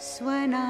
स्वना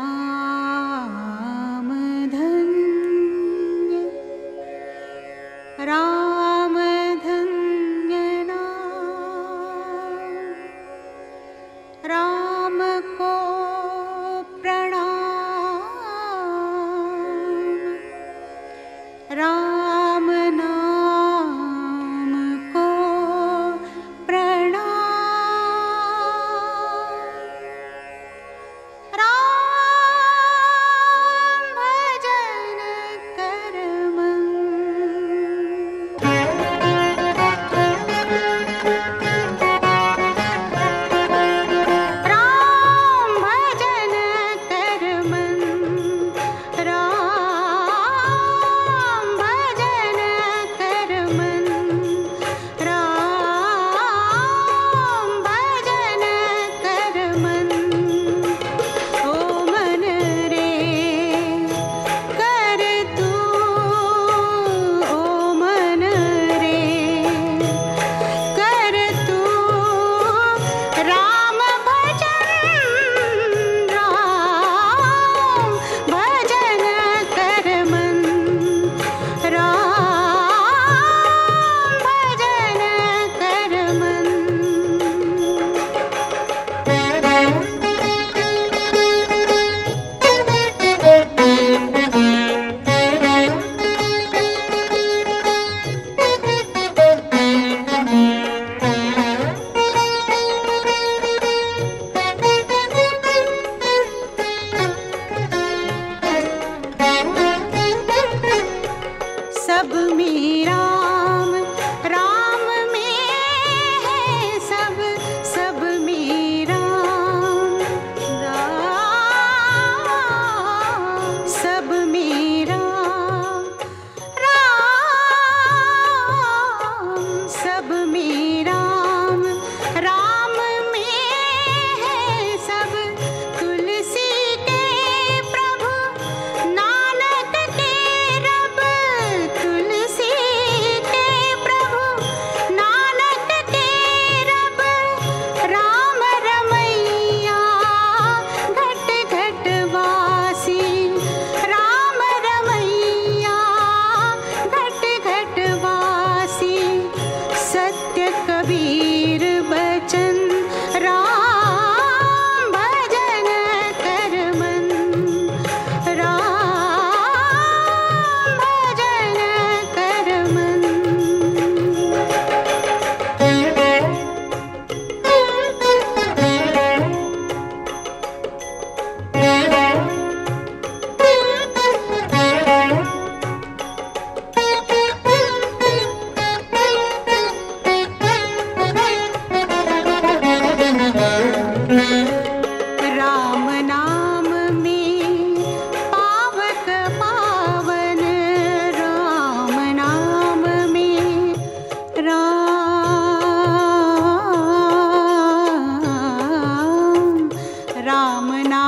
रामना